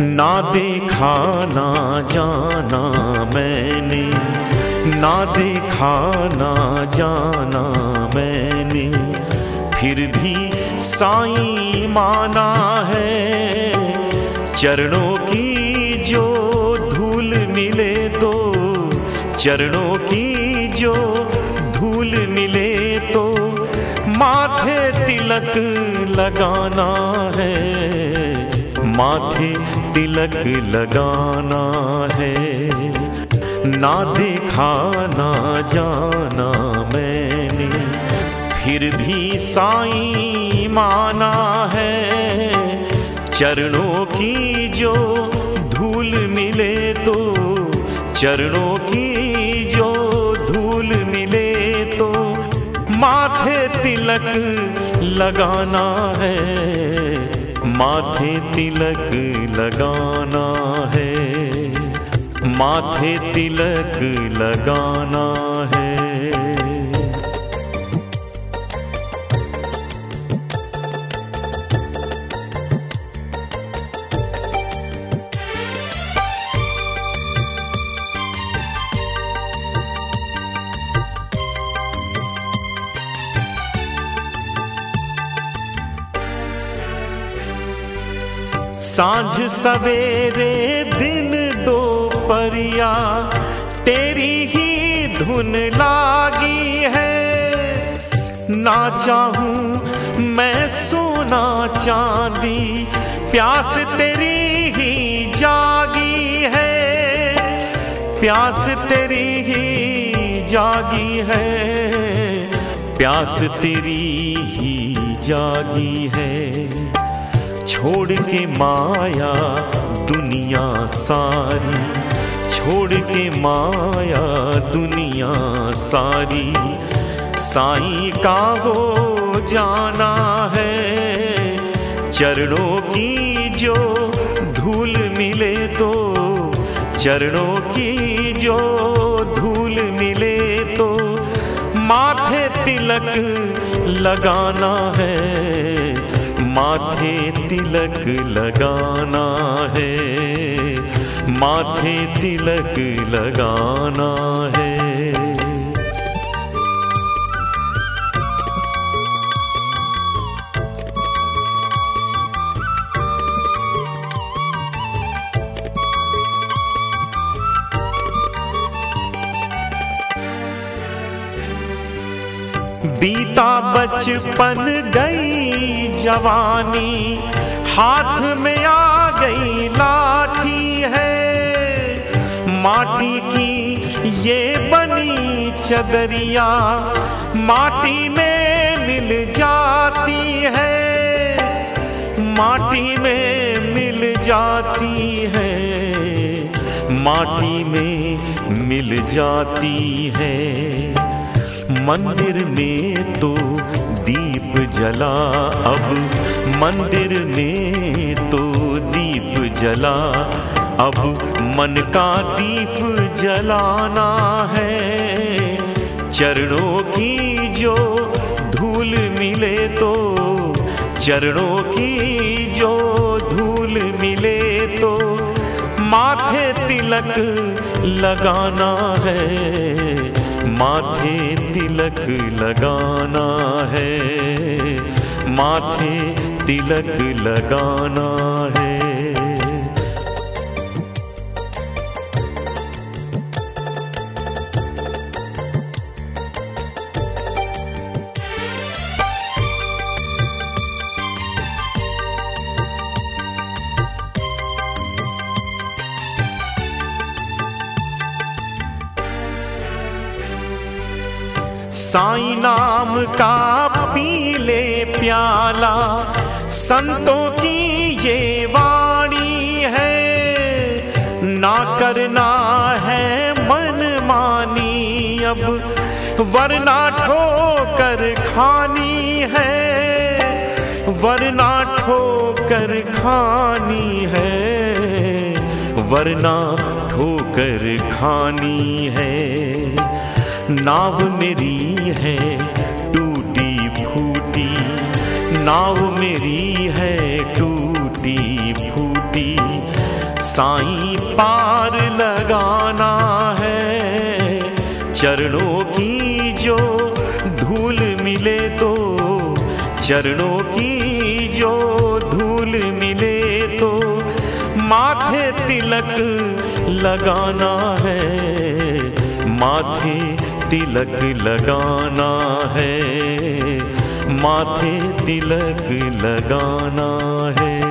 ना देखा, ना जाना मैंने। ना देखा, ना जाना मैंने। फिर भी साईं माना है, चरणों की जो धूल मिले तो चरणों की जो धूल मिले तो माथे तिलक लगाना है। माथे तिलक लगाना है, ना देखा, ना जाना मैंने, फिर भी साईं माना है, चरणों की जो धूल मिले तो चरणों की जो धूल मिले तो माथे तिलक लगाना है। माथे तिलक लगाना है। माथे तिलक लगाना साँझ सवेरे, दिन दो परिया तेरी ही धुन लागी है। ना चाहूँ मैं सोना चांदी, प्यास तेरी ही जागी है। प्यास तेरी ही जागी है। प्यास तेरी ही जागी है। छोड़ के माया दुनिया सारी छोड़ के माया दुनिया सारी। साई का हो जाना है, चरणों की जो धूल मिले तो चरणों की जो धूल मिले तो माथे तिलक लगाना है। माथे तिलक लगाना है। माथे तिलक लगाना है। बीता बचपन गई जवानी, हाथ में आ गई लाठी है। माटी की ये बनी चदरिया माटी में मिल जाती है। माटी में मिल जाती है, माटी में मिल जाती है। मंदिर में तो दीप जला अब। मंदिर में तो दीप जला अब। मन का दीप जलाना है। चरणों की जो धूल मिले तो चरणों की जो धूल मिले तो माथे तिलक लगाना है। माथे तिलक लगाना है माथे तिलक लगाना है। साई नाम का पी ले प्याला। संतों की ये वाणी है, ना करना है मन मानी अब, वरना ठोकर खानी है, वरना ठोकर खानी है, वरना ठोकर खानी है। नाव मेरी है, टूटी फूटी। नाव मेरी है, टूटी फूटी। साई पार लगाना है, चरणों की जो धूल मिले तो। चरणों की जो धूल मिले तो। माथे तिलक लगाना है, माथे तिलक लगाना है माथे तिलक लगाना है।